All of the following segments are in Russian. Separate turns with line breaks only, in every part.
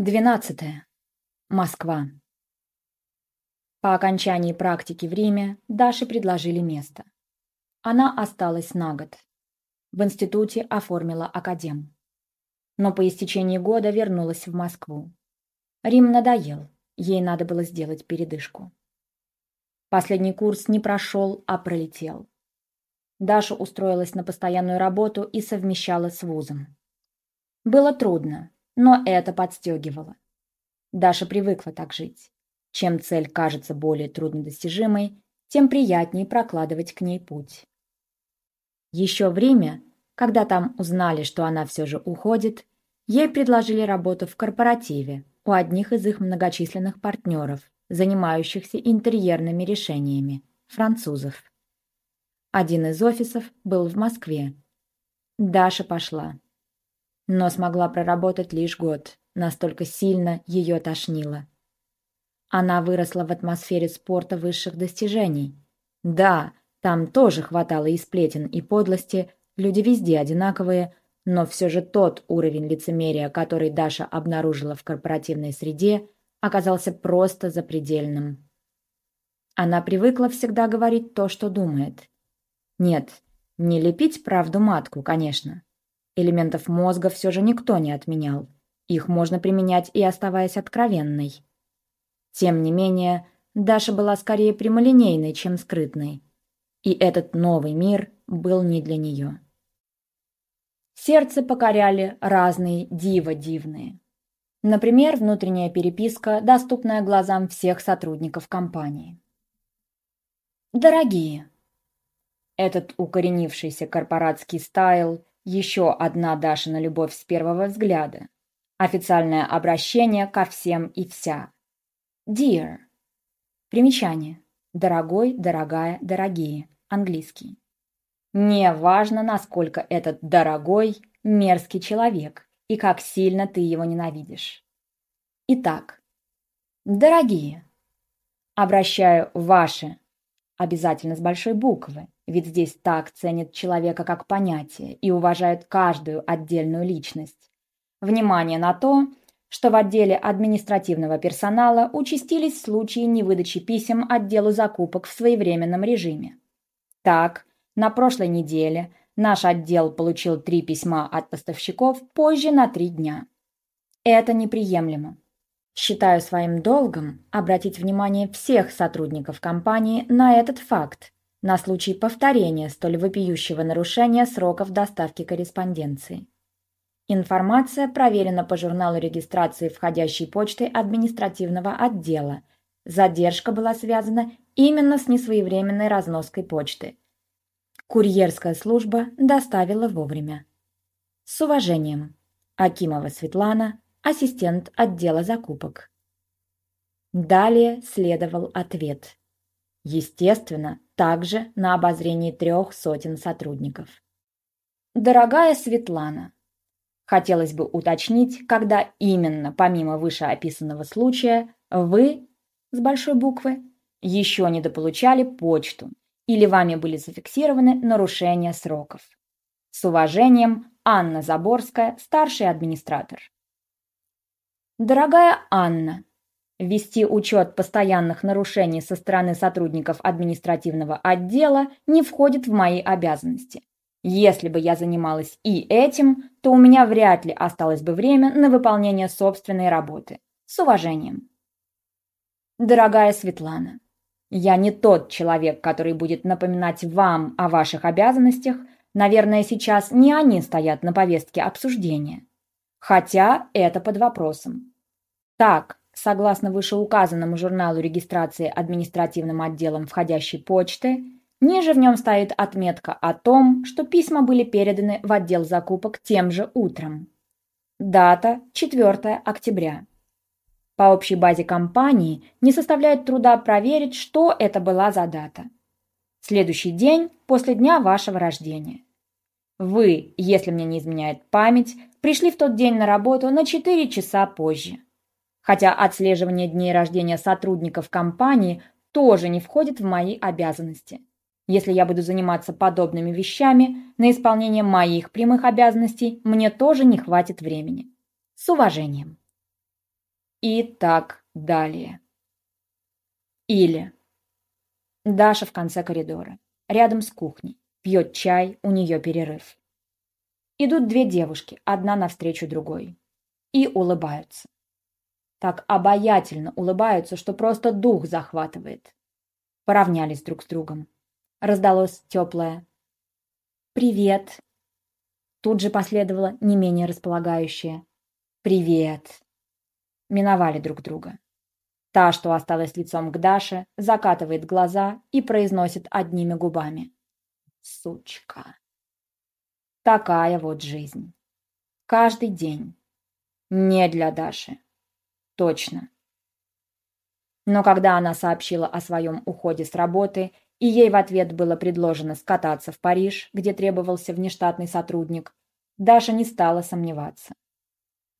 Двенадцатое. Москва. По окончании практики в Риме Даше предложили место. Она осталась на год. В институте оформила академ. Но по истечении года вернулась в Москву. Рим надоел, ей надо было сделать передышку. Последний курс не прошел, а пролетел. Даша устроилась на постоянную работу и совмещала с вузом. Было трудно, но это подстегивало. Даша привыкла так жить. Чем цель кажется более труднодостижимой, тем приятнее прокладывать к ней путь. Еще время, когда там узнали, что она все же уходит, ей предложили работу в корпоративе у одних из их многочисленных партнеров, занимающихся интерьерными решениями, французов. Один из офисов был в Москве. Даша пошла но смогла проработать лишь год, настолько сильно ее тошнило. Она выросла в атмосфере спорта высших достижений. Да, там тоже хватало и сплетен, и подлости, люди везде одинаковые, но все же тот уровень лицемерия, который Даша обнаружила в корпоративной среде, оказался просто запредельным. Она привыкла всегда говорить то, что думает. Нет, не лепить правду матку, конечно. Элементов мозга все же никто не отменял. Их можно применять и оставаясь откровенной. Тем не менее, Даша была скорее прямолинейной, чем скрытной. И этот новый мир был не для нее. Сердце покоряли разные диво-дивные. Например, внутренняя переписка, доступная глазам всех сотрудников компании. Дорогие, этот укоренившийся корпоратский стайл еще одна Дашина любовь с первого взгляда. Официальное обращение ко всем и вся. Dear. Примечание. Дорогой, дорогая, дорогие. Английский. Не важно, насколько этот дорогой мерзкий человек и как сильно ты его ненавидишь. Итак, дорогие, обращаю ваши, обязательно с большой буквы, ведь здесь так ценят человека как понятие и уважают каждую отдельную личность. Внимание на то, что в отделе административного персонала участились случаи невыдачи писем отделу закупок в своевременном режиме. Так, на прошлой неделе наш отдел получил три письма от поставщиков позже на три дня. Это неприемлемо. Считаю своим долгом обратить внимание всех сотрудников компании на этот факт на случай повторения столь вопиющего нарушения сроков доставки корреспонденции. Информация проверена по журналу регистрации входящей почты административного отдела. Задержка была связана именно с несвоевременной разноской почты. Курьерская служба доставила вовремя. С уважением. Акимова Светлана, ассистент отдела закупок. Далее следовал ответ. Естественно, также на обозрении трех сотен сотрудников. Дорогая Светлана, хотелось бы уточнить, когда именно, помимо вышеописанного случая, вы, с большой буквы, еще недополучали почту или вами были зафиксированы нарушения сроков. С уважением, Анна Заборская, старший администратор. Дорогая Анна, Вести учет постоянных нарушений со стороны сотрудников административного отдела не входит в мои обязанности. Если бы я занималась и этим, то у меня вряд ли осталось бы время на выполнение собственной работы. С уважением. Дорогая Светлана, я не тот человек, который будет напоминать вам о ваших обязанностях. Наверное, сейчас не они стоят на повестке обсуждения. Хотя это под вопросом. Так, согласно вышеуказанному журналу регистрации административным отделом входящей почты, ниже в нем стоит отметка о том, что письма были переданы в отдел закупок тем же утром. Дата 4 октября. По общей базе компании не составляет труда проверить, что это была за дата. Следующий день после дня вашего рождения. Вы, если мне не изменяет память, пришли в тот день на работу на 4 часа позже хотя отслеживание дней рождения сотрудников компании тоже не входит в мои обязанности. Если я буду заниматься подобными вещами, на исполнение моих прямых обязанностей мне тоже не хватит времени. С уважением. И так далее. Или Даша в конце коридора, рядом с кухней, пьет чай, у нее перерыв. Идут две девушки, одна навстречу другой, и улыбаются. Так обаятельно улыбаются, что просто дух захватывает. Поравнялись друг с другом. Раздалось теплое «Привет!» Тут же последовало не менее располагающее «Привет!» Миновали друг друга. Та, что осталась лицом к Даше, закатывает глаза и произносит одними губами. Сучка. Такая вот жизнь. Каждый день. Не для Даши. Точно. Но когда она сообщила о своем уходе с работы, и ей в ответ было предложено скататься в Париж, где требовался внештатный сотрудник, Даша не стала сомневаться.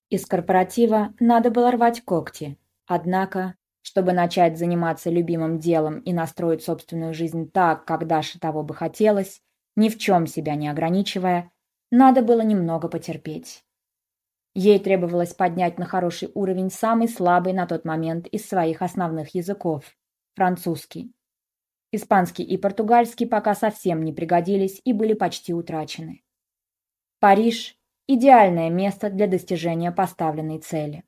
Из корпоратива надо было рвать когти, однако чтобы начать заниматься любимым делом и настроить собственную жизнь так, как Даше того бы хотелось, ни в чем себя не ограничивая, надо было немного потерпеть. Ей требовалось поднять на хороший уровень самый слабый на тот момент из своих основных языков – французский. Испанский и португальский пока совсем не пригодились и были почти утрачены. Париж – идеальное место для достижения поставленной цели.